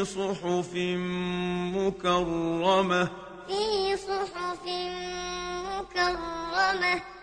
في صحف مكرمة. في صحف مكرمة.